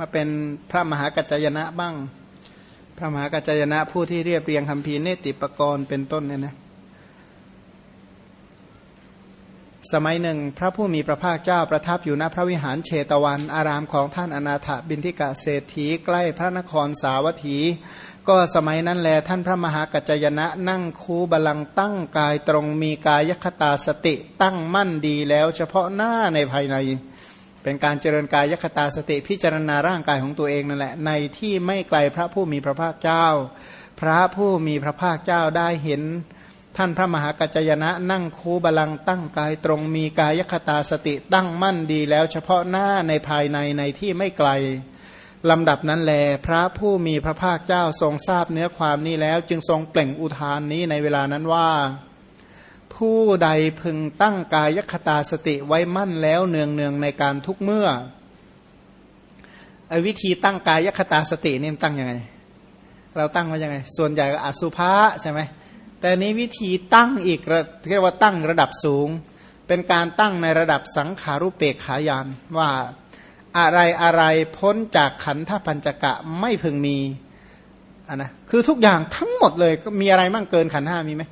มาเป็นพระมหากัจจยนะบ้าง พระมหากัจจยนะผู้ที่เรียบเรียงคำพีเนติปกรณ์เป็นต้นเนี่ยนะสมัยหนึ่ง พระผู้มีพระภาคเจ้าประทับอยู่ณพระวิหารเชตวัน อารามของท่านอนาถบินทิกะเศรษฐีใกล้พระนครสาวัตถี ก็สมัยนั้นแลท่านพระมหากัจจยนะนั่งคูบาลังตั้งกายตรงมีกายคตาสติตั้งมั่นดีแล้วเฉพาะหน้าในภายใน เป็นการเจริญกายยคตาสติพิจารณาร่างกายของตัวเองนั่นแหละ ในที่ไม่ไกลพระผู้มีพระภาคเจ้า พระผู้มีพระภาคเจ้าได้เห็น ท่านพระมหากัจจยนะ นั่งคูบาลังตั้งกายตรงมีกายคตาสติตั้งมั่นดีแล้วเฉพาะหน้าในภายในในที่ไม่ไกลลำดับนั้นแล พระผู้มีพระภาคเจ้าทรงทราบเนื้อความนี้แล้ว จึงทรงเปล่งอุทานนี้ในเวลานั้นว่า ผู้ใดพึงตั้งกายคตาสติไว้มั่นแล้วเนืองเนืองในการทุกเมื่อวิธีตั้งกายคตาสตินี่ตั้งยังไง เราตั้งไว้ยังไง ส่วนใหญ่ก็อสุภะใช่ไหมแต่นี้วิธีตั้งอีกเรียกว่าตั้งระดับสูง เป็นการตั้งในระดับสังขารุเปกขายานว่าอะไรอะไรพ้นจากขันธปัญจกะไม่พึงมีอะนะคือทุกอย่างทั้งหมดเลยก็มีอะไรมั่งเกินขันห้ามีไหม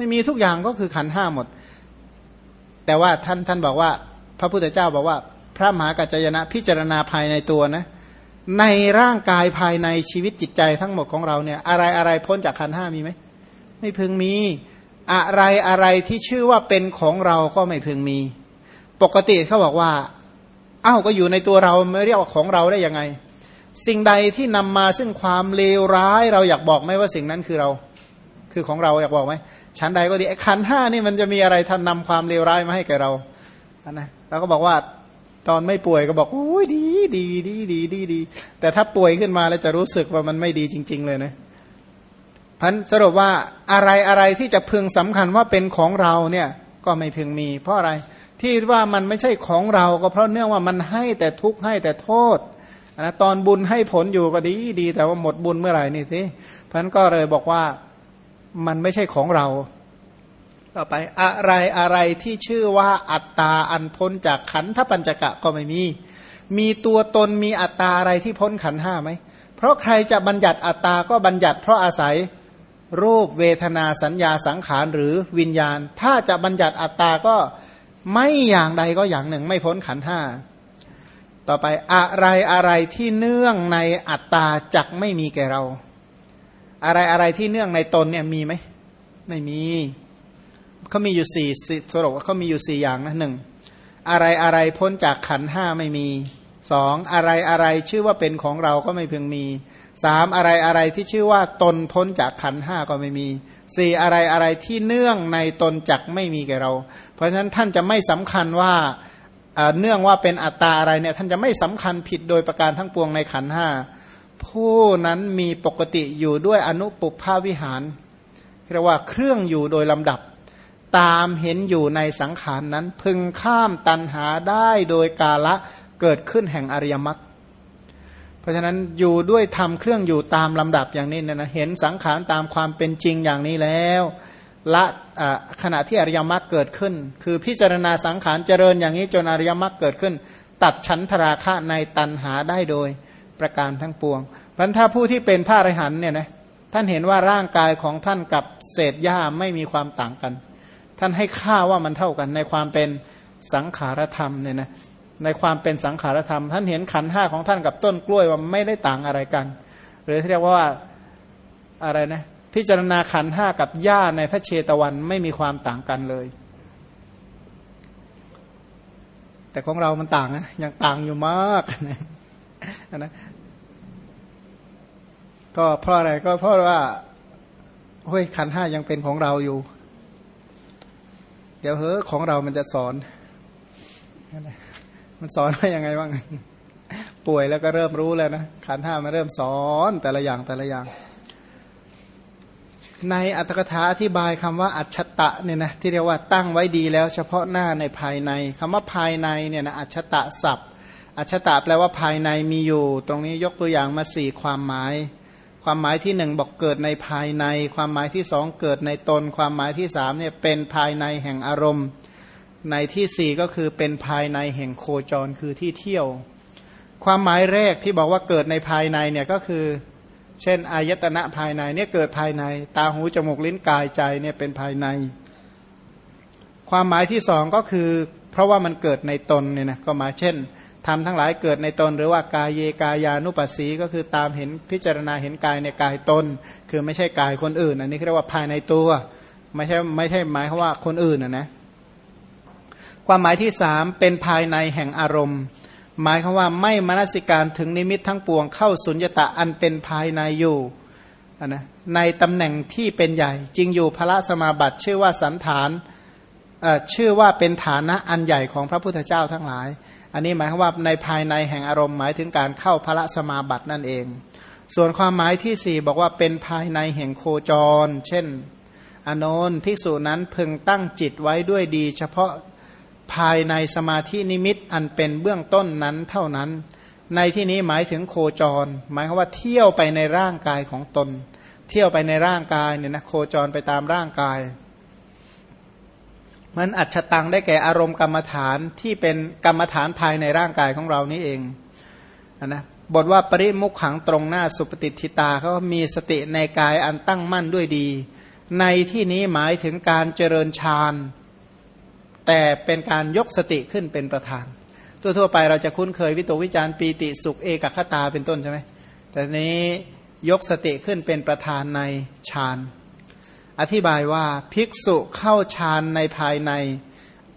ไม่มีทุกอย่างก็คือขันห้าหมด แต่ว่าท่านท่านบอกว่า พระพุทธเจ้าบอกว่า พระมหากัจจยนะพิจารณาภายในตัวนะ ในร่างกายภายในชีวิตจิตใจทั้งหมดของเราเนี่ย อะไรอะไรพ้นจากขันห้ามีไหมไม่พึงมี อะไรอะไรที่ชื่อว่าเป็นของเราก็ไม่พึงมี ปกติเขาบอกว่าอ้าวก็อยู่ในตัวเราไม่เรียกว่าของเราได้ยังไง สิ่งใดที่นำมาซึ่งความเลวร้าย เราอยากบอกไหมว่าสิ่งนั้นคือเรา คือของเราอยากบอกไหม ชั้นใดก็ดีไอ้ขันห้านี่มันจะมีอะไรท่านนำความเลวร้ายมาให้แกเราอันนะเราก็บอกว่าตอนไม่ป่วยก็บอกโอ้ยดีดีดีดีดีดี แต่ถ้าป่วยขึ้นมาแล้วจะรู้สึกว่ามันไม่ดีจริง ๆ เลยนะพันสรุปว่าอะไรอะไรที่จะพึงสำคัญว่าเป็นของเราเนี่ยก็ไม่พึงมี เพราะอะไรที่ว่ามันไม่ใช่ของเราก็เพราะเนื่องว่ามันให้แต่ทุกข์ให้แต่โทษนะตอนบุญให้ผลอยู่ก็ดีดี แต่ว่าหมดบุญเมื่อไหร่นี่สิพันก็เลยบอกว่า มันไม่ใช่ของเรา ต่อไปอะไรอะไรที่ชื่อว่าอัตตาอันพ้นจากขันธปัญจกะก็ไม่มี มีตัวตนมีอัตตาอะไรที่พ้นขันห้าไหม เพราะใครจะบัญญัติอัตตาก็บัญญัติเพราะอาศัยรูปเวทนาสัญญาสังขารหรือวิญญาณ ถ้าจะบัญญัติอัตตาก็ไม่อย่างใดก็อย่างหนึ่ง ไม่พ้นขันห้าต่อไปอะไรอะไรที่เนื่องในอัตตาจักไม่มีแก่เรา อะไรอะไรที่เนื่องในตนเนี่ยมีไหมไม่มีเขามีอยู่สี่สรุปว่าเขามีอยู่สี่อย่างนะหนึ่งอะไรอะไรพ้นจากขันห้าไม่มีสองอะไรอะไรชื่อว่าเป็นของเราก็ไม่เพียงมีสามอะไรอะไรที่ชื่อว่าตนพ้นจากขันห้าก็ไม่มีสี่อะไรอะไรที่เนื่องในตนจักไม่มีแก่เรา เพราะฉะนั้นท่านจะไม่สำคัญว่าเนื่องว่าเป็นอัตตาอะไรเนี่ยท่านจะไม่สำคัญผิดโดยประการทั้งปวงในขันห้า ผู้นั้นมีปกติอยู่ด้วยอนุปุภาวิหารเรียกว่าเครื่องอยู่โดยลำดับ ตามเห็นอยู่ในสังขารนนั้น พึงข้ามตันหาได้โดยกาละเกิดขึ้นแห่งอริยมรรคเพราะฉะนั้นอยู่ด้วยทำเครื่องอยู่ตามลำดับอย่างนี้นะนะเห็นสังขารตามความเป็นจริงอย่างนี้แล้วละขณะที่อริยมรรคเกิดขึ้น คือพิจารณาสังขารเจริญอย่างนี้จนอริยมรรคเกิดขึ้น ตัดชั้นทราคะในตันหาได้โดย ประการทั้งปวงพันถ้าผู้ที่เป็นพระอรหันเนี่ยนะท่านเห็นว่าร่างกายของท่านกับเศษหญ้าไม่มีความต่างกัน ท่านให้ค่าว่ามันเท่ากันในความเป็นสังขารธรรมเนี่ยนะในความเป็นสังขารธรรม ท่านเห็นขันห้าของท่านกับต้นกล้วยว่าไม่ได้ต่างอะไรกัน หรือเรียกว่าอะไรนะพิจารณาขันห้ากับหญ้าในพระเชตวันไม่มีความต่างกันเลย แต่ของเรามันต่างนะยังต่างอยู่มากนะ นะก็เพราะอะไรก็เพราะว่าเฮ้ยขันห้ายังเป็นของเราอยู่ เดี๋ยวเฮ้อของเรามันจะสอน มันสอนว่ายังไงบ้างป่วยแล้วก็เริ่มรู้แล้วนะขันห้ามาเริ่มสอนแต่ละอย่างแต่ละอย่าง ในอัตถกถาอธิบายคำว่าอัจฉตะเนี่ยนะที่เรียกว่าตั้งไว้ดีแล้วเฉพาะหน้าในภายในคำว่าภายในเนี่ยนะอัจฉตะศัพท์ อัจฉตะแปลว่าภายในมีอยู่ ตรงนี้ยกตัวอย่างมาสี่ความหมาย ความหมายที่หนึ่งบอกเกิดในภายใน ความหมายที่สองเกิดในตน ความหมายที่สามเนี่ยเป็นภายในแห่งอารมณ์ ในที่สี่ก็คือเป็นภายในแห่งโคจรคือที่เที่ยว ความหมายแรกที่บอกว่าเกิดในภายในเนี่ยก็คือ เช่นอายตนะภายในเนี่ยเกิดภายใน ตาหูจมูกลิ้นกายใจเนี่ยเป็นภายใน ความหมายที่สองก็คือ เพราะว่ามันเกิดในตนเนี่ยนะก็หมายเช่น ทำทั้งหลายเกิดในตนหรือว่ากายเยกายานุปัสสีก็คือตามเห็นพิจารณาเห็นกายในกายตน คือไม่ใช่กายคนอื่น อันนี้เรียกว่าภายในตัว ไม่ใช่ไม่ใช่หมายคำว่าคนอื่นนะนะความหมายที่สามเป็นภายในแห่งอารมณ์ หมายคือว่าไม่มนสิการถึงนิมิตทั้งปวงเข้าสุญญตะอันเป็นภายในอยู่นะในตำแหน่งที่เป็นใหญ่จริงอยู่พระสมาบัติชื่อว่าสันฐานชื่อว่าเป็นฐานะอันใหญ่ของพระพุทธเจ้าทั้งหลาย อันนี้หมายความว่าในภายในแห่งอารมณ์หมายถึงการเข้าพระสมาบัตินั่นเอง ส่วนความหมายที่สี่บอกว่าเป็นภายในแห่งโคจร เช่น อนนทิสูนั้นพึงตั้งจิตไว้ด้วยดี เฉพาะภายในสมาธินิมิตอันเป็นเบื้องต้นนั้นเท่านั้น ในที่นี้หมายถึงโคจร หมายความว่าเที่ยวไปในร่างกายของตน เที่ยวไปในร่างกายเนี่ยนะโคจรไปตามร่างกาย มันอัจฉตังได้แก่อารมณ์กรรมฐานที่เป็นกรรมฐานภายในร่างกายของเรานี้เองนะบทว่าปริมุขขังตรงหน้าสุปฏิทิตาเขามีสติในกายอันตั้งมั่นด้วยดี ในที่นี้หมายถึงการเจริญฌานแต่เป็นการยกสติขึ้นเป็นประธาน ทั่วๆไปเราจะคุ้นเคยวิตกวิจารปีติสุขเอกคตาเป็นต้นใช่ไหมแต่นี้ยกสติขึ้นเป็นประธานในฌาน อธิบายว่าภิกษุเข้าฌานในภายใน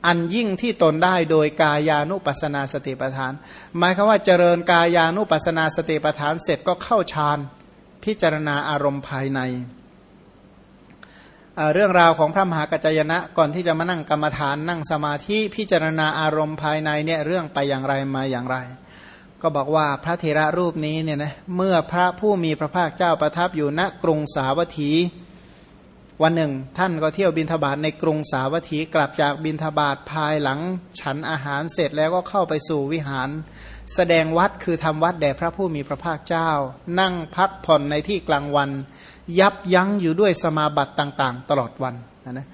อันยิ่งที่ตนได้โดยกายานุปัสนาสติปัฏฐาน หมายคือว่าเจริญกายานุปัสนาสติปัฏฐานเสร็จก็เข้าฌานพิจารณาอารมณ์ภายในเรื่องราวของพระมหากัจจยนะก่อนที่จะมานั่งกรรมฐานนั่งสมาธิพิจารณาอารมณ์ภายในเนี่ยเรื่องไปอย่างไรมาอย่างไร ก็บอกว่าพระเทระรูปนี้เนี่ยนะเมื่อพระผู้มีพระภาคเจ้าประทับอยู่ณกรุงสาวัตถี วันหนึ่ง ท่านก็เที่ยวบินทบาทในกรุงสาวัตถีกลับจากบินทบาทภายหลัง ฉันอาหารเสร็จแล้วก็เข้าไปสู่วิหาร แสดงวัดคือทำวัดแด่พระผู้มีพระภาคเจ้า นั่งพักผ่อนในที่กลางวัน ยับยั้งอยู่ด้วยสมาบัติต่างๆ ตลอดวันนะนะ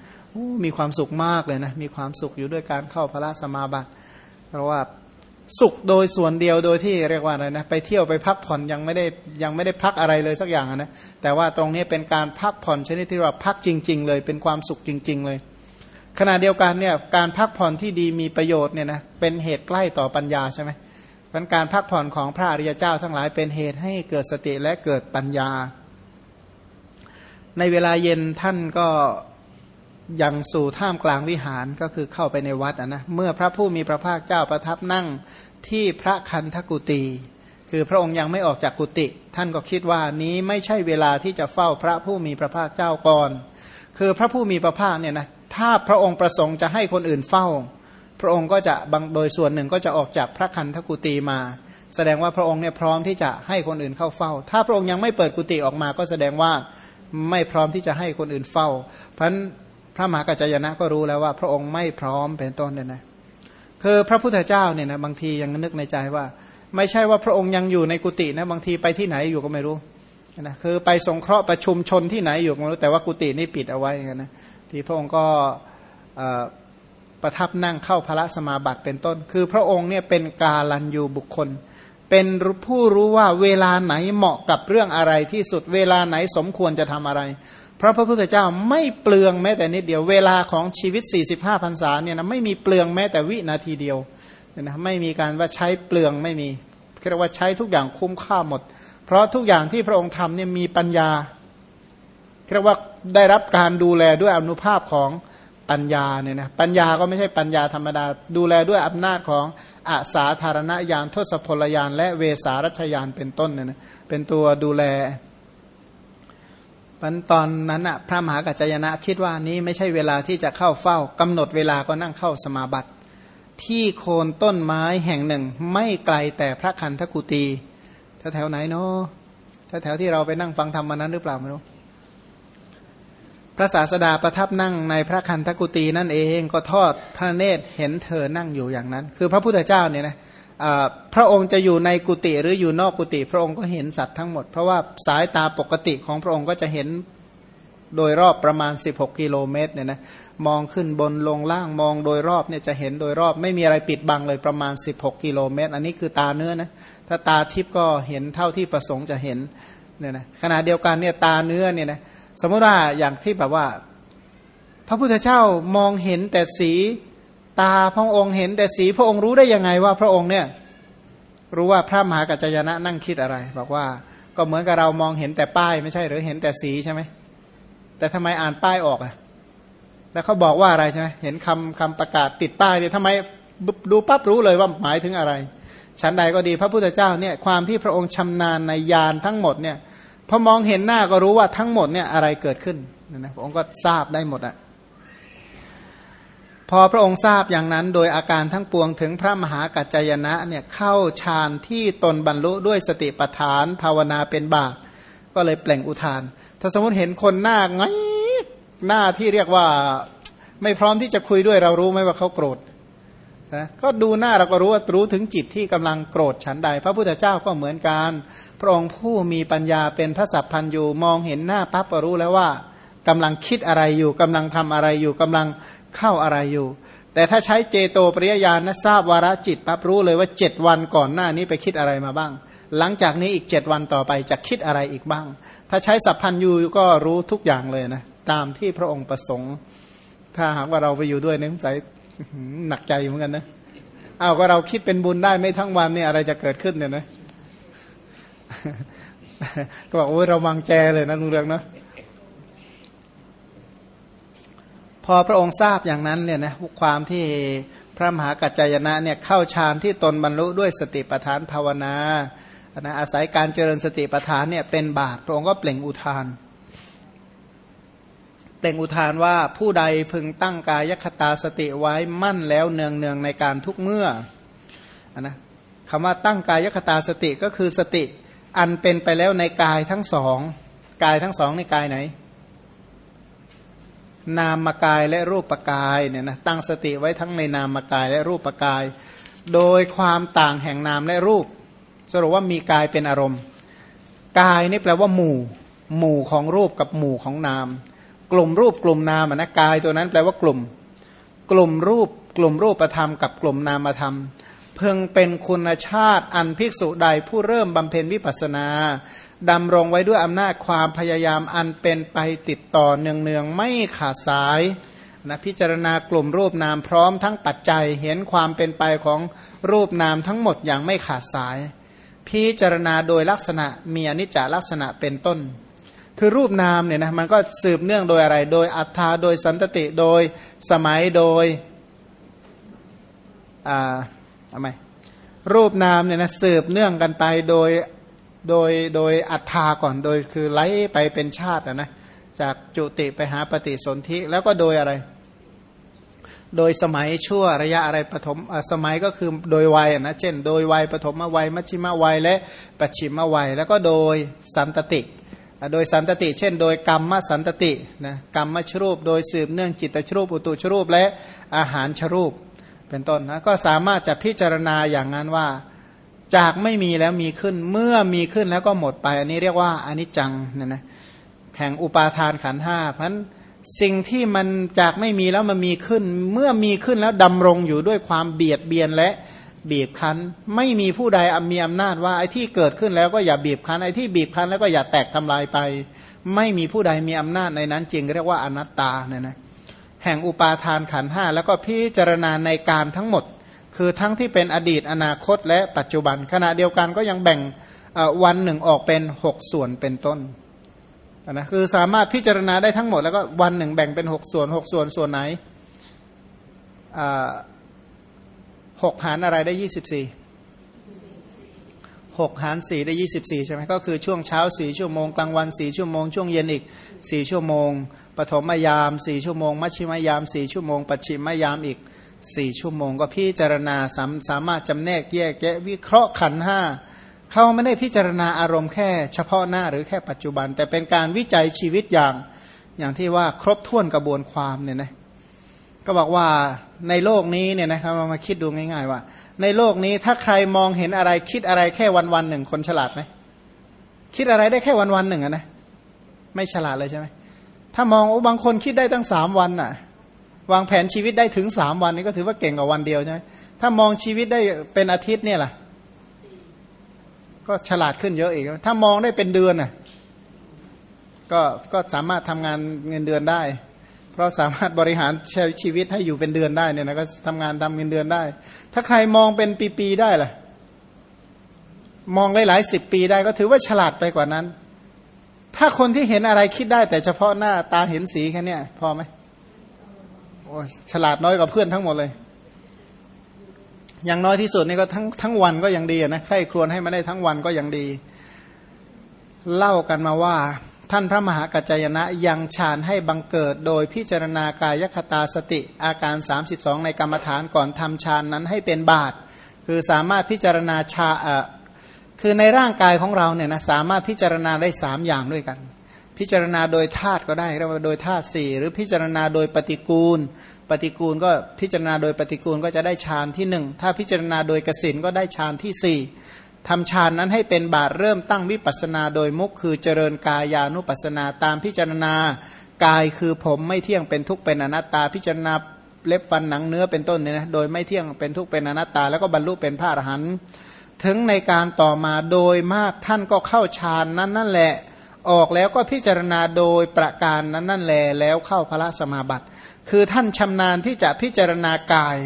มีความสุขมากเลยนะมีความสุขอยู่ด้วยการเข้าพระสมาบัติ เพราะว่า สุขโดยส่วนเดียวโดยที่เรียกว่าอะไรนะไปเที่ยวไปพักผ่อนยังไม่ได้ยังไม่ได้พักอะไรเลยสักอย่างนะแต่ว่าตรงนี้เป็นการพักผ่อนชนิดที่ว่าพักจริง ๆ เลย เป็นความสุขจริง ๆ เลย ขณะเดียวกันเนี่ยการพักผ่อนที่ดีมีประโยชน์เนี่ยนะเป็นเหตุใกล้ต่อปัญญาใช่ไหมเพราะการพักผ่อนของพระอริยเจ้าทั้งหลายเป็นเหตุให้เกิดสติและเกิดปัญญา ในเวลาเย็นท่านก็ ยังสู่ท่ามกลางวิหารก็คือเข้าไปในวัดนะเมื่อพระผู้มีพระภาคเจ้าประทับนั่งที่พระคันธกุตีคือพระองค์ยังไม่ออกจากกุติท่านก็คิดว่านี้ไม่ใช่เวลาที่จะเฝ้าพระผู้มีพระภาคเจ้าก่อน คือพระผู้มีพระภาคเนี่ยนะถ้าพระองค์ประสงค์จะให้คนอื่นเฝ้า พระองค์ก็จะบางโดยส่วนหนึ่งก็จะออกจากพระคันธกุตีมา แสดงว่าพระองค์เนี่ยพร้อมที่จะให้คนอื่นเข้าเฝ้า ถ้าพระองค์ยังไม่เปิดกุฏิออกมาก็แสดงว่าไม่พร้อมที่จะให้คนอื่นเฝ้า เพราะ ระมหากัจจยนะก็รู้แล้วว่าพระองค์ไม่พร้อมเป็นต้นเนี่ยนะคือพระพุทธเจ้าเนี่ยนะบางทียังนึกในใจว่า ไม่ใช่ว่าพระองค์ยังอยู่ในกุฏินะบางทีไปที่ไหนอยู่ก็ไม่รู้นะคือไปสงเคราะห์ประชุมชนที่ไหนอยู่ก็ไม่รู้แต่ว่ากุฏินี่ปิดเอาไว้นะที่พระองค์ก็ประทับนั่งเข้าพระสมาบัติเป็นต้น คือพระองค์เนี่ยเป็นกาลันยูบุคคล เป็นผู้รู้ว่าเวลาไหนเหมาะกับเรื่องอะไรที่สุดเวลาไหนสมควรจะทำอะไร พระพระพุทธเจ้าไม่เปลืองแม้แต่นิดเดียว เวลาของชีวิต 45พรรษาเนี่ยนะไม่มีเปลืองแม้แต่วินาทีเดียวนะไม่มีการว่าใช้เปลืองไม่มีเรียกว่าใช้ทุกอย่างคุ้มค่าหมด เพราะทุกอย่างที่พระองค์ทำเนี่ยมีปัญญาเรียกว่าได้รับการดูแลด้วยอนุภาพของปัญญาเนี่ยนะปัญญาก็ไม่ใช่ปัญญาธรรมดา ดูแลด้วยอำนาจของอาสาธารณญาณทศพลยานและเวสารัชยานเป็นต้นเนี่ยนะเป็นตัวดูแล มันตอนนั้นอะพระมหากัจจยนะคิดว่านี้ไม่ใช่เวลาที่จะเข้าเฝ้ากำหนดเวลาก็นั่งเข้าสมาบัติ ที่โคนต้นไม้แห่งหนึ่ง ไม่ไกลแต่พระคันธกุตีแถวไหนเนาะแถวที่เราไปนั่งฟังธรรมมานั้นหรือเปล่าไม่รู้พระศาสดาประทับนั่งในพระคันธกุตีนั่นเองก็ทอดพระเนตรเห็นเธอนั่งอยู่อย่างนั้น คือพระพุทธเจ้าเนี่ยนะ พระองค์จะอยู่ในกุฏิหรืออยู่นอกกุฏิพระองค์ก็เห็นสัตว์ทั้งหมด เพราะว่าสายตาปกติของพระองค์ก็จะเห็นโดยรอบประมาณ 16 กิโลเมตรเนี่ยนะมองขึ้นบนลงล่างมองโดยรอบเนี่ยจะเห็นโดยรอบไม่มีอะไรปิดบังเลยประมาณ 16 กิโลเมตร อันนี้คือตาเนื้อนะถ้าตาทิพย์ก็เห็นเท่าที่ประสงค์จะเห็นเนี่ยนะขณะเดียวกันเนี่ยตาเนื้อเนี่ยนะสมมติว่าอย่างที่แบบว่า พระพุทธเจ้ามองเห็นแต่สี ตาพระองค์เห็นแต่สีพระองค์รู้ได้ยังไงว่าพระองค์เนี่ยรู้ว่าพระมหากัจจยนะนั่งคิดอะไร บอกว่าก็เหมือนกับเรามองเห็นแต่ป้ายไม่ใช่หรือเห็นแต่สีใช่ไหมแต่ทำไมอ่านป้ายออกอะ แล้วเขาบอกว่าอะไรใช่ไหมเห็นคำคำประกาศติดป้ายเนี่ยทำไมดูปั๊บรู้เลยว่าหมายถึงอะไรชั้นใดก็ดีพระพุทธเจ้าเนี่ยความที่พระองค์ชำนาญในยานทั้งหมดเนี่ยพอมองเห็นหน้าก็รู้ว่าทั้งหมดเนี่ยอะไรเกิดขึ้นนะพระองค์ก็ทราบได้หมดอะ พอพระองค์ทราบอย่างนั้น โดยอาการทั้งปวงถึงพระมหากัจจยนะเนี่ยเข้าฌานที่ตนบรรลุด้วยสติปัฏฐานภาวนาเป็นบาตก็เลยเปล่งอุทาน ถ้าสมมติเห็นคนหน้าไงหน้าที่เรียกว่าไม่พร้อมที่จะคุยด้วยเรารู้ไหมว่าเขาโกรธนะก็ดูหน้าเราก็รู้ว่ารู้ถึงจิตที่กำลังโกรธฉันใด พระพุทธเจ้าก็เหมือนกันพระองค์ผู้มีปัญญาเป็นพระสัพพันยูมองเห็นหน้าปั๊บก็รู้แล้วว่ากำลังคิดอะไรอยู่กำลังทำอะไรอยู่กำลัง เข้าอะไรอยู่ แต่ถ้าใช้เจโตปริยญาณนะทราบวาระจิตปั๊บรู้เลยว่าเจ็ดวันก่อนหน้านี้ไปคิดอะไรมาบ้าง หลังจากนี้อีกเจ็ดวันต่อไปจะคิดอะไรอีกบ้าง ถ้าใช้สัพพันยูก็รู้ทุกอย่างเลยนะตามที่พระองค์ประสงค์ ถ้าหากว่าเราไปอยู่ด้วยเนี่ยใส่หนักใจเหมือนกันนะเอ้าก็เราคิดเป็นบุญได้ไม่ทั้งวันเนี่ยอะไรจะเกิดขึ้นเนี่ยนะก็บอกโอ้ยเราวางแจเลยนะลุงเรืองเนาะพ อพระองค์ทราบอย่างนั้นเนี่ยนะความที่พระมหากัจจายนะเนี่ยเข้าฌานที่ตนบรรลุด้วยสติปัฏฐานภาวนานะอาศัยการเจริญสติปัฏฐานเนี่ยเป็นบาตพระองค์ก็เปล่งอุทาน เปล่งอุทานว่าผู้ใดพึงตั้งกายคตาสติไว้มั่นแล้วเนืองเนืองในการทุกเมื่อนะคำว่าตั้งกายคตาสติก็คือสติอันเป็นไปแล้วในกายทั้งสอง กายทั้งสองในกายไหน นามกายและรูปกายเนี่ยนะตั้งสติไว้ทั้งในนามกายและรูปกาย โดยความต่างแห่งนามและรูป สรุปว่ามีกายเป็นอารมณ์ กายนี่แปลว่าหมู่ หมู่ของรูปกับหมู่ของนาม กลุ่มรูปกลุ่มนามนะกายตัวนั้นแปลว่ากลุ่ม กลุ่มรูปกลุ่มรูปธรรมกับกลุ่มนามธรรม เพิ่งเป็นคุณชาติอันภิกษุใดผู้เริ่มบำเพ็ญวิปัสนา ดำรงไว้ด้วยอำนาจความพยายามอันเป็นไปติดต่อเนืองๆไม่ขาดสายนะพิจารณากลุ่มรูปนามพร้อมทั้งปัจจัยเห็นความเป็นไปของรูปนามทั้งหมดอย่างไม่ขาดสาย พิจารณาโดยลักษณะมีอนิจจลักษณะเป็นต้น คือรูปนามเนี่ยนะมันก็สืบเนื่องโดยอะไร โดยอัตตาโดยสันตติโดยสมัยโดยอ่าทำไมรูปนามเนี่ยนะสืบเนื่องกันไปโดย โดยโดยอัตถาก่อนโดยคือไล่ไปเป็นชาตินะจากจุติไปหาปฏิสนธิแล้วก็โดยอะไร โดยสมัยชั่วระยะอะไรปฐมสมัยก็คือโดยวัยนะเช่น โดยวัยปฐมวัยมัชชิมวัยและปัจฉิมวัย แล้วก็โดยสันตติ โดยสันตติ เช่น โดยกรรมสันตตินะกรรมชรูป โดยสืบเนื่องจิตชรูปอุตุชรูปและอาหารชรูป เป็นต้นนะก็สามารถจะพิจารณาอย่างนั้นว่า จากไม่มีแล้วมีขึ้นเมื่อมีขึ้นแล้วก็หมดไป อันนี้เรียกว่าอนิจจังเนี่ยนะแห่งอุปาทานขันห้าเพราะสิ่งที่มันจากไม่มีแล้วมันมีขึ้น เมื่อมีขึ้นแล้วดำรงอยู่ด้วยความเบียดเบียนและบีบคั้น ไม่มีผู้ใดมีอำนาจว่าไอ้ที่เกิดขึ้นแล้วก็อย่าบีบคั้นไอ้ที่บีบคั้นแล้วก็อย่าแตกทำลายไป ไม่มีผู้ใดมีอำนาจในนั้นจริงเรียกว่าอนัตตาเนี่ยนะแห่งอุปาทานขันห้าแล้วก็พิจารณาในการทั้งหมด คือทั้งที่เป็นอดีตอนาคตและปัจจุบัน ขณะเดียวกันก็ยังแบ่งวันหนึ่งออกเป็นหกส่วนเป็นต้นนะคือสามารถพิจารณาได้ทั้งหมดแล้วก็วันหนึ่งแบ่งเป็นหกส่วนหกส่วนส่วนไหนหกหารอะไรได้ยี่สิบสี่หกหารสี่ได้ยี่สิบสี่ใช่ไหมก็คือช่วงเช้าสี่ชั่วโมง กลางวันสี่ชั่วโมง ช่วงเย็นอีกสี่ชั่วโมง ปฐมยามสี่ชั่วโมง มัชชิมยามสี่ชั่วโมง ปัจฉิมยามอีก สี่ชั่วโมงก็พิจารณาสาสามารถจำแนกแยกแยะวิเคราะห์ขันห้าเขาไม่ได้พิจารณาอารมณ์แค่เฉพาะหน้าหรือแค่ปัจจุบัน แต่เป็นการวิจัยชีวิตอย่างอย่างที่ว่าครบถ้วนกระบวนความเนี่ยนะก็บอกว่าในโลกนี้เนี่ยนะครับเรามาคิดดูง่าย ๆ ว่า ในโลกนี้ถ้าใครมองเห็นอะไรคิดอะไรแค่วันวันหนึ่งคนฉลาดไหมคิดอะไรได้แค่วันวันหนึ่งนะไม่ฉลาดเลยใช่ไหมถ้ามองว่าบางคนคิดได้ตั้งสามวันน่ะ วางแผนชีวิตได้ถึงสามวันนี่ก็ถือว่าเก่งกว่าวันเดียวใช่ไหมถ้ามองชีวิตได้เป็นอาทิตย์เนี่ยล่ะ ก็ฉลาดขึ้นเยอะอีก ถ้ามองได้เป็นเดือนน่ะก็ก็สามารถทำงานเงินเดือนได้ เพราะสามารถบริหารใช้ชีวิตให้อยู่เป็นเดือนได้เนี่ยนะก็ทำงานทำเงินเดือนได้ ถ้าใครมองเป็นปีๆได้ล่ะ มองหลายๆสิบปีได้ก็ถือว่าฉลาดไปกว่านั้น ถ้าคนที่เห็นอะไรคิดได้แต่เฉพาะหน้าตาเห็นสีแค่นี้พอไหม ฉลาดน้อยกว่าเพื่อนทั้งหมดเลย อย่างน้อยที่สุดนี่ก็ทั้งทั้งวันก็ยังดีนะใครครวญให้มาได้ทั้งวันก็ยังดี เล่ากันมาว่า ท่านพระมหากัจจยนะยังฌานให้บังเกิด โดยพิจารณากายคตาสติอาการ 32 ในกรรมฐานก่อนทำฌานนั้นให้เป็นบาท คือสามารถพิจารณาชาคือในร่างกายของเราเนี่ยนะสามารถพิจารณาได้สามอย่างด้วยกัน พิจารณาโดยธาตุก็ได้เรียกว่าโดยธาตุสี่หรือพิจารณาโดยปฏิกูล ปฏิกูลก็พิจารณาโดยปฏิกูลก็จะได้ฌานที่หนึ่งถ้าพิจารณาโดยกสินก็ได้ฌานที่สี่ทำฌานนั้นให้เป็นบาทเริ่มตั้งวิปัสนาโดยมุขคือเจริญกายานุปัสนาตามพิจารณากายคือผมไม่เที่ยงเป็นทุกข์เป็นอนัตตาพิจารณาเล็บฟันหนังเนื้อเป็นต้นเนี่ยนะโดยไม่เที่ยงเป็นทุกข์เป็นอนัตตา แล้วก็บรรลุเป็นพระอรหันต์ถึงในการต่อมาโดยมากท่านก็เข้าฌานนั้นนั่นแหละ ออกแล้วก็พิจารณาโดยประการนั้นนั่นแลแล้วเข้าพระสมาบัติ คือท่านชำนาญที่จะพิจารณากาย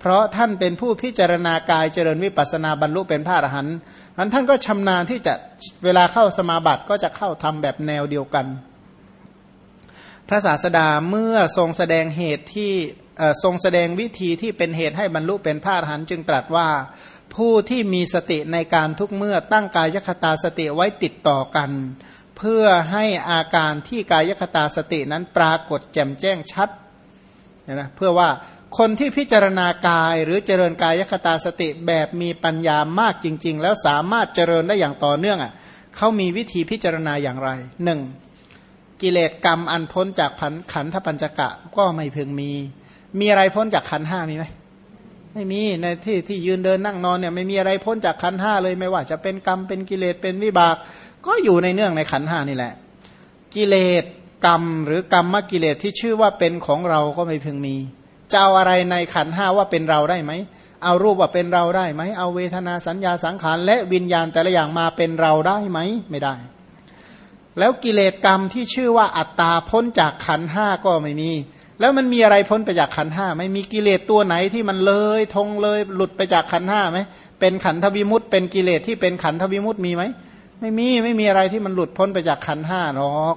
เพราะท่านเป็นผู้พิจารณากายเจริญวิปัสนาบรรลุเป็นพระอรหันต์นั้นท่านก็ชำนาญที่จะเวลาเข้าสมาบัติก็จะเข้าทำแบบแนวเดียวกัน พระศาสดาเมื่อทรงแสดงเหตุที่ทรงแสดงวิธีที่เป็นเหตุให้บรรลุเป็นพระอรหันต์จึงตรัสว่าผู้ที่มีสติในการทุกเมื่อตั้งกายคตาสติไว้ติดต่อกัน เพื่อให้อาการที่กายคตาสตินั้นปรากฏแจ่มแจ้งชัดนะเพื่อว่าคนที่พิจารณากายหรือเจริญกายคตาสติแบบมีปัญญามากจริง ๆ แล้วสามารถเจริญได้อย่างต่อเนื่องอะเขามีวิธีพิจารณาอย่างไรหนึ่งกิเลสกรรมอันพ้นจากขันขันธปัญจกะก็ไม่เพียงมี มีอะไรพ้นจากขันห้ามีไหมไม่มีในที่ที่ยืนเดินนั่งนอนเนี่ยไม่มีอะไรพ้นจากขันห้าเลยไม่ว่าจะเป็นกรรมเป็นกิเลสเป็นวิบาก ก็อยู่ในเนื่องในขันห้านี่แหละ กิเลสกรรมหรือกรรมมกิเลสที่ชื่อว่าเป็นของเราก็ไม่พียงมีจะเอาอะไรในขันห้าว่าเป็นเราได้ไหม เอารูปว่าเป็นเราได้ไหม เอาเวทนาสัญญาสังขารและวิญญาณแต่ละอย่างมาเป็นเราได้ไหม ไม่ได้ แล้วกิเลสกรรมที่ชื่อว่าอัตตาพ้นจากขันห้าก็ไม่มี แล้วมันมีอะไรพ้นไปจากขันห้าไม่มีกิเลสตัวไหนที่มันเลยทงเลยหลุดไปจากขันห้าไหม เป็นขันทวิมุตเป็นกิเลสที่เป็นขันทวิมุตมีไหม ไม่มีไม่มีอะไรที่มันหลุดพ้นไปจากขันห้าหรอก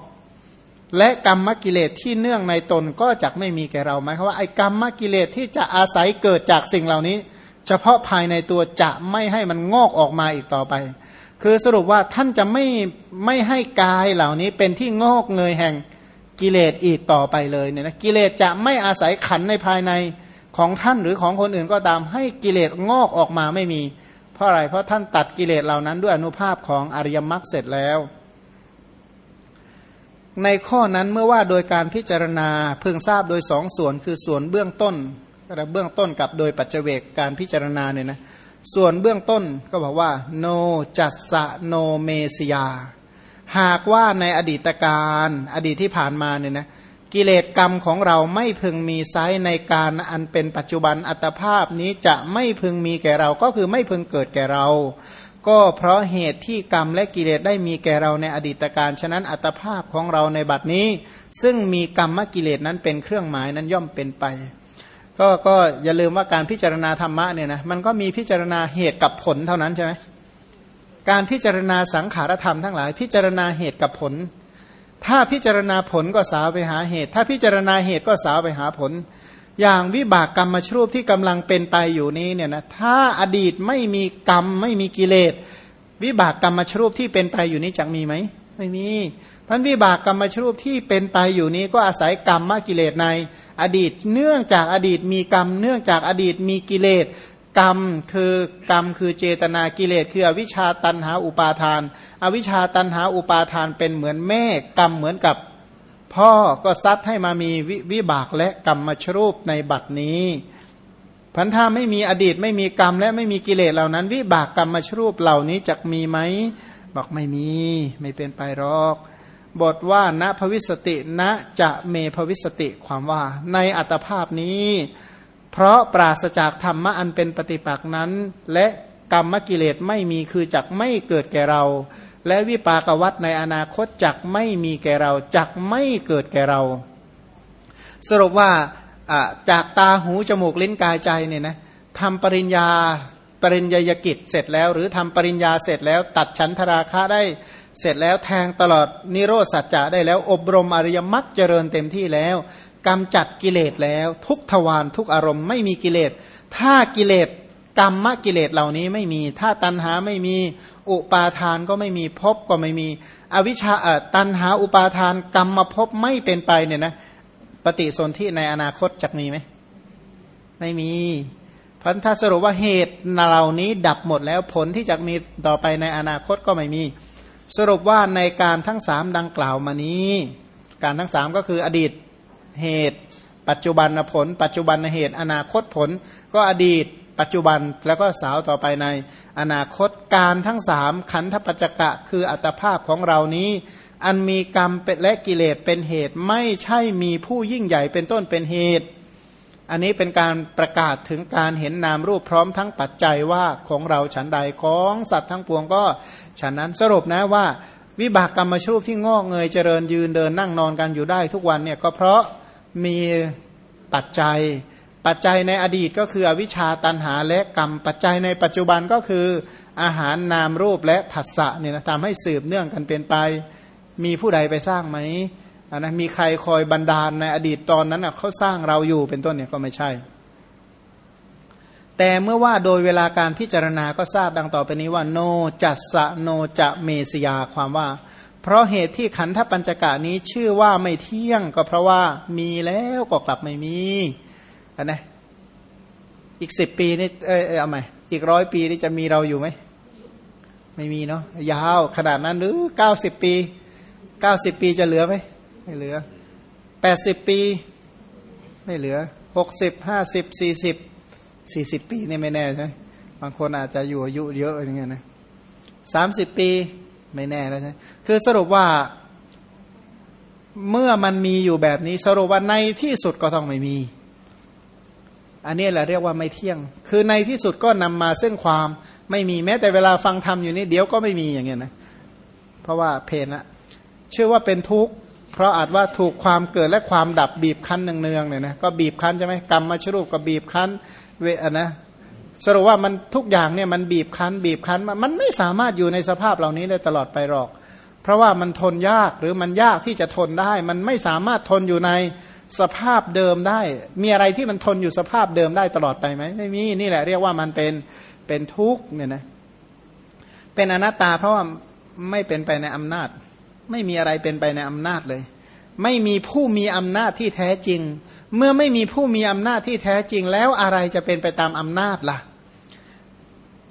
และกรรมกิเลสที่เนื่องในตนก็จะไม่มีแก่เราหมายความว่าไอ้กรรมกิเลสที่จะอาศัยเกิดจากสิ่งเหล่านี้ เฉพาะภายในตัวจะไม่ให้มันงอกออกมาอีกต่อไป คือสรุปว่าท่านจะไม่ไม่ให้กายเหล่านี้เป็นที่งอกเงยแห่งกิเลสอีกต่อไปเลยเนี่ยนะกิเลสจะไม่อาศัยขันในภายในของท่านหรือของคนอื่นก็ตามให้กิเลสงอกออกมาไม่มี เพราะอะไร เพราะท่านตัดกิเลสเหล่านั้นด้วยอนุภาพของอริยมรรคเสร็จแล้ว ในข้อนั้นเมื่อว่าโดยการพิจารณาเพิ่งทราบโดยสองส่วนคือส่วนเบื้องต้นระเบื้องต้นกับโดยปัจเจกการพิจารณาเนี่ยนะส่วนเบื้องต้นก็บอกว่า โนจัสสะโนเมสยา หากว่าในอดีตการอดีตที่ผ่านมาเนี่ยนะ กิเลสกรรมของเราไม่พึงมีไซในการอันเป็นปัจจุบันอัตภาพนี้จะไม่พึงมีแก่เราก็คือไม่พึงเกิดแก่เรา ก็เพราะเหตุที่กรรมและกิเลสได้มีแก่เราในอดีตการฉะนั้นอัตภาพของเราในบัดนี้ ซึ่งมีกรรมกิเลสนั้นเป็นเครื่องหมายนั้นย่อมเป็นไป ก็ก็อย่าลืมว่าการพิจารณาธรรมะเนี่ยนะมันก็มีพิจารณาเหตุกับผลเท่านั้นใช่ไหมการพิจารณาสังขารธรรมทั้งหลาย พิจารณาเหตุกับผล ถ้าพิจารณาผลก็สาวไปหาเหตุ ถ้าพิจารณาเหตุก็สาวไปหาผล อย่างวิบากกรรมมาชรูปที่กำลังเป็นไปอยู่นี้เนี่ยนะถ้าอดีตไม่มีกรรมไม่มีกิเลส วิบากกรรมมาชรูปที่เป็นไปอยู่นี้จักมีไหมไม่มีพันวิบากกรรมมาชรูปที่เป็นไปอยู่นี้ก็อาศัยกรรมมากิเลสใน อดีตเนื่องจากอดีตมีกรรม เนื่องจากอดีตมีกิเลส กรรมคือกรรมคือเจตนากิเลสคืออวิชชาตันหาอุปาทาน อวิชชาตันหาอุปาทานเป็นเหมือนแม่กรรมเหมือนกับพ่อก็ซัดให้มามีววิบากและกรรมมาชรูปในบัดนี้พันธาไม่มีอดีตไม่มีกรรมและไม่มีกิเลสเหล่านั้น วิบากกรรมมาชรูปเหล่านี้จะมีไหมบอกไม่มีไม่เป็นไปหรอก บทว่าณภวิสติณจะเมภวิสติความว่าในอัตภาพนี้ เพราะปราศจากธรรมะอันเป็นปฏิปักษ์นั้น และกรรมกิเลสไม่มีคือจักไม่เกิดแก่เรา และวิปากวัตในอนาคตจักไม่มีแก่เราจักไม่เกิดแก่เรา สรุปว่าจากตาหูจมูกลิ้นกายใจเนี่ยนะทำปริญญาปริญญากิจเสร็จแล้ว หรือทำปริญญาเสร็จแล้ว ตัดชั้นธราคะได้เสร็จแล้วแทงตลอดนิโรธสัจจะได้แล้วอบรมอริยมรรคเจริญเต็มที่แล้ว กำจัดกิเลสแล้ว ทุกทวารทุกอารมณ์ไม่มีกิเลส ถ้ากิเลสกรรมกิเลสเหล่านี้ไม่มี ถ้าตัณหาไม่มีอุปาทานก็ไม่มีภพก็ไม่มี อวิชชาตัณหาอุปาทานกรรมมาภพไม่เป็นไปเนี่ยนะปฏิสนธิในอนาคตจะมีไหมไม่มีพันถ้าสรุปว่าเหตุเหล่านี้ดับหมดแล้วผลที่จะมีต่อไปในอนาคตก็ไม่มี สรุปว่าในการทั้งสามดังกล่าวมานี้ การทั้งสามก็คืออดีต เหตุ ปัจจุบันผล ปัจจุบันเหตุ อนาคตผล ก็อดีต ปัจจุบันแล้วก็สาวต่อไปใน อนาคตการทั้งสามขันธปัจจกะ คืออัตภาพของเรานี้ อันมีกรรมเป็นและกิเลสเป็นเหตุไม่ใช่มีผู้ยิ่งใหญ่เป็นต้นเป็นเหตุ อันนี้เป็นการประกาศถึงการเห็นนามรูปพร้อมทั้งปัจจัยว่าของเราฉันใดของสัตว์ทั้งปวงก็ฉันนั้นสรุปนะว่าวิบากกรรมชูปที่งอกเงยเจริญยืนเดินนั่งนอนกันอยู่ได้ทุกวันเนี่ยก็เพราะ มีปัจจัย ปัจจัยในอดีตก็คืออวิชชาตันหาและกรรม ปัจจัยในปัจจุบันก็คืออาหารนามรูปและผัสสะเนี่ยนะทำให้สืบเนื่องกันเป็นไป มีผู้ใดไปสร้างไหมนะมีใครคอยบันดาลในอดีตตอนนั้นเขาสร้างเราอยู่เป็นต้นเนี่ยก็ไม่ใช่ แต่เมื่อว่าโดยเวลาการพิจารณาก็ทราบดังต่อไปนี้ว่า โนจัสสะโนจะเมสยาความว่า เพราะเหตุที่ขันธปัญจกะนี้ชื่อว่าไม่เที่ยงก็เพราะว่ามีแล้วก็กลับไม่มีนนะอีกสิบปีนี่เออเอาใหม่อีกร้อยปีนี่จะมีเราอยู่ไหมไม่มีเนาะยาวขนาดนั้นหรือเก้าสิบปีเก้าสิบปีจะเหลือไหมไม่เหลือแปดสิบปี ไม่เหลือหกสิบห้าสิบสี่สิบสี่สิบปีนี่ไม่แน่ใช่บางคนอาจจะอยู่อายุเยอะอย่างเงี้ยนะสามสิบปี ไม่แน่แล้วใช่คือสรุปว่า เมื่อมันมีอยู่แบบนี้ สรุปว่าในที่สุดก็ต้องไม่มี อันนี้แหละเรียกว่าไม่เที่ยง คือในที่สุดก็นำมาซึ่งความไม่มีแม้แต่เวลาฟังธรรมอยู่นี่เดี๋ยวก็ไม่มีอย่างเงี้ยนะ เพราะว่าเพนละเชื่อว่าเป็นทุกข์เพราะอาจว่าถูกความเกิดและความดับบีบคั้นเนืองๆเนี่ยนะก็บีบคั้นใช่ไหมกรรมมาชรูปก็บีบคั้นเวนะ สรุปว่ามันทุกอย่างเนี่ยมันบีบคั้น บีบคั้นมันไม่สามารถอยู่ในสภาพเหล่านี้ได้ตลอดไปหรอก เพราะว่ามันทนยากหรือมันยากที่จะทนได้ มันไม่สามารถทนอยู่ในสภาพเดิมได้ มีอะไรที่มันทนอยู่สภาพเดิมได้ตลอดไปไหมไม่มีนี่แหละเรียกว่ามันเป็นเป็นทุกข์เนี่ยนะเป็นอนัตตาเพราะว่าไม่เป็นไปในอำนาจ ไม่มีอะไรเป็นไปในอำนาจเลย ไม่มีผู้มีอำนาจที่แท้จริง เมื่อไม่มีผู้มีอำนาจที่แท้จริงแล้วอะไรจะเป็นไปตามอำนาจละ่ะ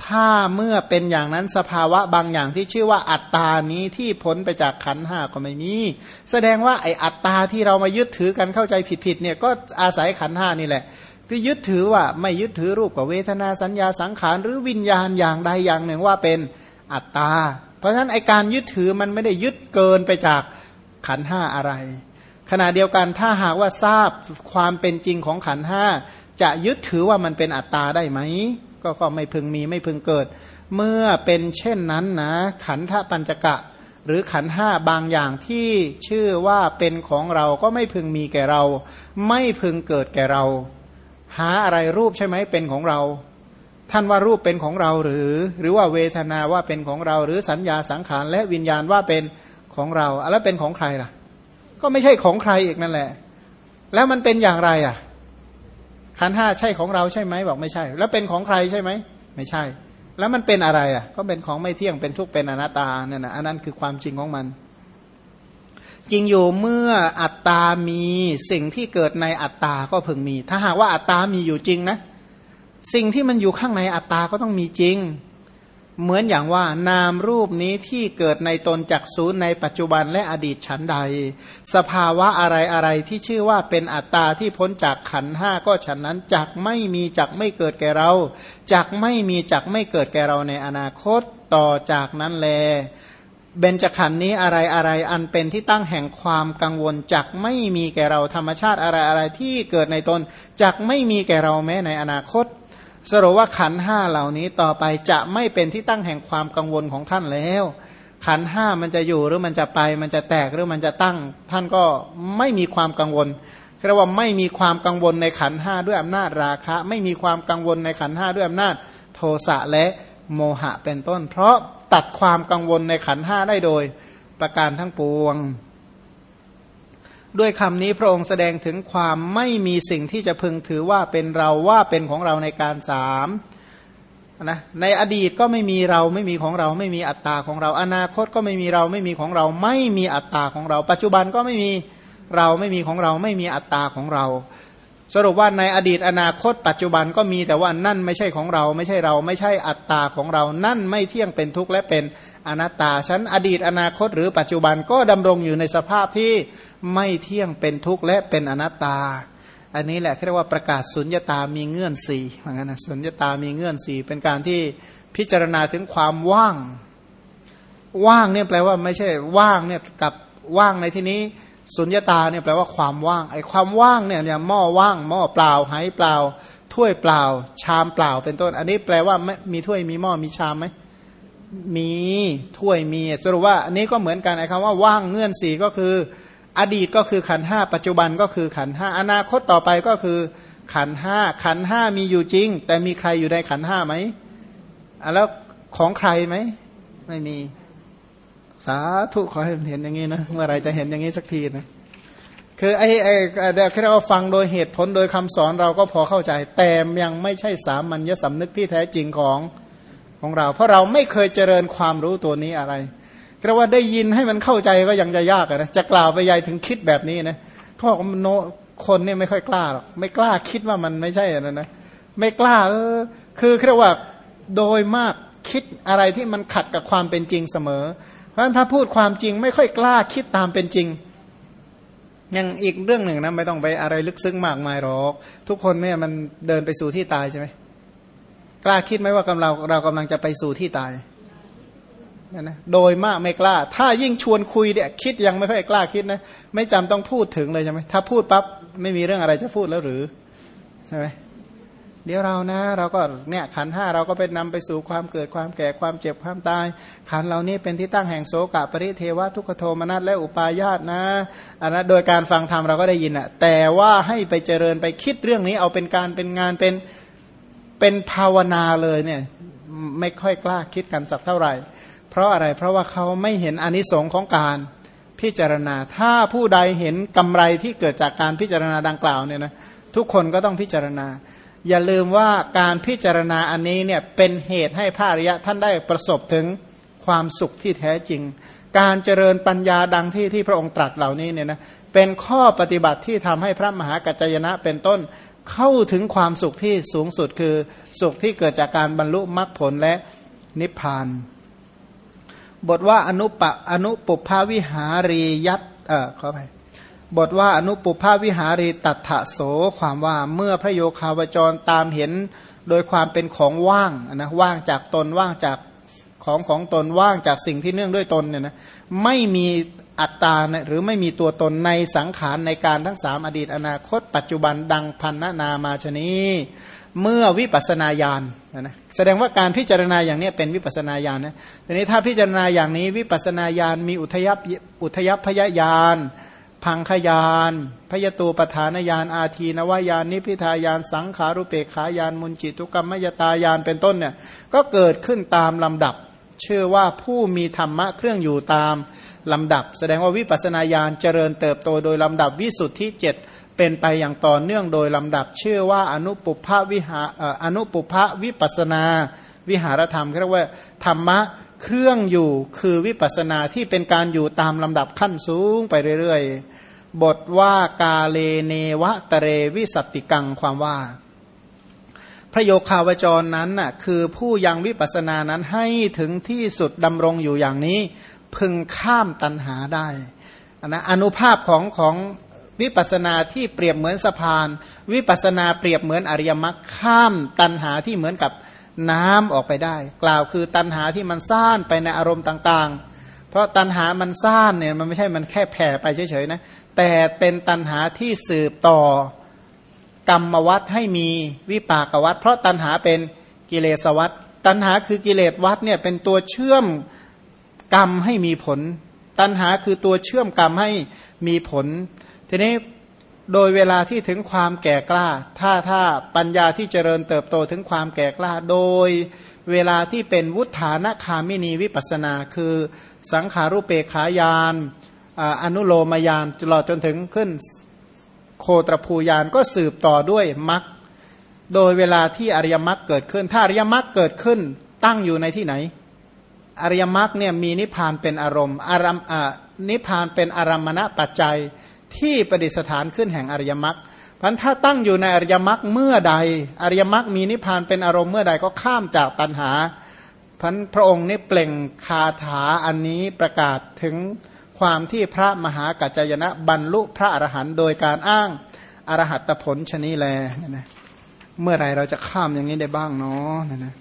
ถ้าเมื่อเป็นอย่างนั้นสภาวะบางอย่างที่ชื่อว่าอัตตานี้ที่พ้นไปจากขันห้าก็ไม่มี แสดงว่าไออัตตาที่เรามายึดถือกันเข้าใจผิดๆเนี่ยก็อาศัยขันห้านี่แหละที่ยึดถือว่าไม่ยึดถือรูปกับเวทนาสัญญาสังขารหรือวิญญาณอย่างใดอย่างหนึ่งว่าเป็นอัตตา เพราะฉะนั้นไอการยึดถือมันไม่ได้ยึดเกินไปจากขันห้าอะไร ขณะเดียวกันถ้าหากว่าทราบความเป็นจริงของขันห้าจะยึดถือว่ามันเป็นอัตตาได้ไหม ก็ก็ไม่พึงมีไม่พึงเกิด เมื่อเป็นเช่นนั้นนะขันธปัญจกะ หรือขันห้าบางอย่างที่ชื่อว่าเป็นของเราก็ไม่พึงมีแก่เรา ไม่พึงเกิดแก่เรา หาอะไรรูปใช่ไหมเป็นของเรา ท่านว่ารูปเป็นของเราหรือ หรือว่าเวทนาว่าเป็นของเรา หรือสัญญาสังขารและวิญญาณว่าเป็นของเราแล้วเป็นของใครล่ะ ก็ไม่ใช่ของใครอีกนั่นแหละ แล้วมันเป็นอย่างไรอะ ขันห้าใช่ของเราใช่ไหมบอกไม่ใช่ แล้วเป็นของใครใช่ไหมไม่ใช่ แล้วมันเป็นอะไรอะ ก็เป็นของไม่เที่ยงเป็นทุกข์เป็นอนัตตาเนี่ยนะอันนั้นคือความจริงของมัน จริงอยู่เมื่ออัตตามีสิ่งที่เกิดในอัตตาก็เพิ่งมี ถ้าหากว่าอัตตามีอยู่จริงนะสิ่งที่มันอยู่ข้างในอัตตาก็ต้องมีจริง เหมือนอย่างว่านามรูปนี้ที่เกิดในตนจักศูนย์ในปัจจุบันและอดีตฉันใด สภาวะอะไรอะไรที่ชื่อว่าเป็นอัตตาที่พ้นจากขันห้าก็ฉันนั้นจักไม่มีจักไม่เกิดแก่เราจักไม่มีจักไม่เกิดแก่เราในอนาคตต่อจากนั้นแลเบญจขันธ์นี้อะไรอะไรอันเป็นที่ตั้งแห่งความกังวลจักไม่มีแก่เราธรรมชาติอะไรอะไรที่เกิดในตนจักไม่มีแก่เราแม้ในอนาคต สรุปว่าขันห้าเหล่านี้ต่อไปจะไม่เป็นที่ตั้งแห่งความกังวลของท่านแล้ว ขันห้ามันจะอยู่หรือมันจะไป มันจะแตกหรือมันจะตั้ง ท่านก็ไม่มีความกังวลเรียกว่าไม่มีความกังวลในขันห้าด้วยอำนาจราคะ ไม่มีความกังวลในขันห้าด้วยอำนาจโทสะและโมหะเป็นต้น เพราะตัดความกังวลในขันห้าได้โดยประการทั้งปวง ด้วยคำนี้พระองค์แสดงถึงความไม่มีสิ่งที่จะพึงถือว่าเป็นเราว่าเป็นของเราในการสามนะในอดีตก็ไม่มีเราไม่มีของเราไม่มีอัตตาของเรา อนาคตก็ไม่มีเราไม่มีของเรา ไม่มีอัตตาของเรา ปัจจุบันก็ไม่มีเราไม่มีของเราไม่มีอัตตาของเรา สรุปว่าในอดีตอนาคต ปัจจุบันก็มีแต่ว่านั่นไม่ใช่ของเรา ไม่ใช่เราไม่ใช่อัตตาของเรา นั่นไม่เที่ยงเป็นทุกข์และเป็น อนัตตาฉันอดีตอนาคตหรือปัจจุบันก็ดำรงอยู่ในสภาพที่ไม่เที่ยงเป็นทุกข์และเป็นอนัตตา อันนี้แหละเรียกว่าประกาศสุญญตามีเงื่อนสี่เหมือนกันนะสุญญตามีเงื่อนสี่เป็นการที่พิจารณาถึงความว่าง ว่างเนี่ยแปลว่าไม่ใช่ว่างเนี่ยกับว่างในที่นี้สุญญตาเนี่ยแปลว่าความว่างไอ้ความว่างเนี่ยเนี่ยหม้อว่างหม้อเปล่าหายเปล่าถ้วยเปล่า ชามเปล่าเป็นต้น อันนี้แปลว่าไม่มีถ้วยมีหม้อมีชามไหม มีถ้วยมีสรุปว่าอันนี้ก็เหมือนกันไอ้คำว่าว่างเงื่อนสีก็คือ อดีตก็คือขันห้าปัจจุบันก็คือขันห้าอนาคตต่อไปก็คือ ขันห้าขันห้ามีอยู่จริง แต่มีใครอยู่ในขันห้าไหมแล้วของใครไหมไม่มี สาธุขอให้เห็นอย่างนี้นะเมื่อไรจะเห็นอย่างนี้สักทีนะคือไอ้ไอ้เดี๋ยวแค่ว่าฟังโดยเหตุผลโดยคำสอนเราก็พอเข้าใจ แต่ยังไม่ใช่สามัญญสำนึกที่แท้จริงของ ของเรา เพราะเราไม่เคยเจริญความรู้ตัวนี้อะไรแค่ว่าได้ยินให้มันเข้าใจก็ยังจะยากนะจะกล่าวไปยายถึงคิดแบบนี้นะเพราะโนคนเนี่ยไม่ค่อยกล้าหรอกไม่กล้าคิดว่ามันไม่ใช่นะนะไม่กล้าเออคือเรียกว่าโดยมากคิดอะไรที่มันขัดกับความเป็นจริงเสมอ เพราะฉะนั้นถ้าพูดความจริงไม่ค่อยกล้าคิดตามเป็นจริงยังอีกเรื่องหนึ่งนะไม่ต้องไปอะไรลึกซึ้งมากมายหรอก ทุกคนเนี่ยมันเดินไปสู่ที่ตายใช่ไหม กล้าคิดไหมว่ากำลังเรากำลังจะไปสู่ที่ตายนะนะโดยมากไม่กล้า ถ้ายิ่งชวนคุยเนี่ยคิดยังไม่ค่อยกล้าคิดนะไม่จำต้องพูดถึงเลยใช่ไหมถ้าพูดปั๊บไม่มีเรื่องอะไรจะพูดแล้วหรือใช่ไหมเดี๋ยวเรานะ เราก็เนี่ยขันห้าเราก็เป็นนำไปสู่ความเกิดความแก่ความเจ็บความตาย ขันเหล่านี้เป็นที่ตั้งแห่งโสกะปริเทวะทุกขโทมนัสและอุปาญาตนะอันนั้นโดยการฟังธรรมเราก็ได้ยินอะแต่ว่าให้ไปเจริญไปคิดเรื่องนี้เอาเป็นการเป็นงานเป็น เป็นภาวนาเลยเนี่ยไม่ค่อยกล้าคิดกันสักเท่าไหร่ เพราะอะไรเพราะว่าเขาไม่เห็นอนิสงค์ของการพิจารณา ถ้าผู้ใดเห็นกำไรที่เกิดจากการพิจารณาดังกล่าวเนี่ยนะทุกคนก็ต้องพิจารณา อย่าลืมว่าการพิจารณาอันนี้เนี่ยเป็นเหตุให้พระอริยะท่านได้ประสบถึงความสุขที่แท้จริง การเจริญปัญญาดังที่ที่พระองค์ตรัสเหล่านี้เนี่ยนะเป็นข้อปฏิบัติที่ทำให้พระมหากัจจยนะเป็นต้น เข้าถึงความสุขที่สูงสุดคือสุขที่เกิดจากการบรรลุมรรคผลและนิพพาน บทว่าอนุปอนุปุภาวิหารียัตเอ่อขอไปบทว่าอนุปุภาวิหารีตัถะโสความว่าเมื่อพระโยคาวจรตามเห็นโดยความเป็นของว่างนะว่างจากตนว่างจากของของตนว่างจากสิ่งที่เนื่องด้วยตนเนี่ยนะไม่มี อัตตาหรือไม่มีตัวตนในสังขารในการทั้งสามอดีตอนาคต ปัจจุบันดังพันนาามาชนีเมื่อวิปัสนาญาณนะแสดงว่าการพิจารณาอย่างนี้เป็นวิปัสนาญาณนะทีนี้ถ้าพิจารณาอย่างนี้วิปัสนาญาณมีอุทยพอุทยพยญาณพังขยานพยตูปฐานญาณอาทีนวายานนิพิทายานสังขารุเปขายานมุนจิตุกรรมยตายานเป็นต้นเนี่ยก็เกิดขึ้นตามลำดับ ชื่อว่าผู้มีธรรมะเครื่องอยู่ตามลำดับ แสดงว่าวิปัสนาญาณเจริญเติบโตโดยลำดับวิสุทธิเจ็ดเป็นไปอย่างต่อเนื่องโดยลำดับเชื่อว่าอนุปุพะวิหาอนุปุพะวิปัสนาวิหารธรรมเรียกว่าธรรมะเครื่องอยู่คือวิปัสนาที่เป็นการอยู่ตามลำดับขั้นสูงไปเรื่อยๆ บทว่ากาเลเนวะตะเรวิสัตติกังความว่า พระโยคาวจรนั้นน่ะคือผู้ยังวิปัสสนานั้นให้ถึงที่สุดดำรงอยู่อย่างนี้ พึงข้ามตันหาได้นะอนุภาพของของวิปัสนาที่เปรียบเหมือนสะพาน วิปัสนาเปรียบเหมือนอริยมรรคข้ามตันหาที่เหมือนกับน้ำออกไปได้ กล่าวคือตันหาที่มันซ่านไปในอารมณ์ต่างๆ เพราะตัณหามันซ่านเนี่ยมันไม่ใช่มันแค่แผ่ไปเฉยๆนะแต่เป็นตัณหาที่สืบต่อ กรรมวัดให้มีวิปากวัดเพราะตัณหาเป็นกิเลสวัดตัณหาคือกิเลสวัดเนี่ยเป็นตัวเชื่อมกรรมให้มีผล ตัณหาคือตัวเชื่อมกรรมให้มีผล ทีนี้โดยเวลาที่ถึงความแก่กล้า ถ้าถ้าปัญญาที่เจริญเติบโตถึงความแก่กล้า โดยเวลาที่เป็นวุฒานคามินีวิปัสนา คือสังขารุเปขายานอนุโลมายานตลอดจนถึงขึ้น โคตรภูยานก็สืบต่อด้วยมรรคโดยเวลาที่อริยมรรคเกิดขึ้น ถ้าอริยมรรคเกิดขึ้นตั้งอยู่ในที่ไหน อริยมรรคเนี่ยมีนิพพานเป็นอารมณ์อารมนิพพานเป็นอารมณะปัจจัยที่ประดิษฐานขึ้นแห่งอริยมรรคพันถ้าตั้งอยู่ในอริยมรรคเมื่อใด อริยมรรคมีนิพพานเป็นอารมณ์เมื่อใดก็ข้ามจากตัณหาพันพระองค์นี่เปล่งคาถาอันนี้ประกาศถึง ความที่พระมหากัจจยนะบรรลุพระอรหันต์โดยการอ้างอรหัตผลชนีแลนะเมื่อไรเราจะข้ามอย่างนี้ได้บ้างเนาะนะนะ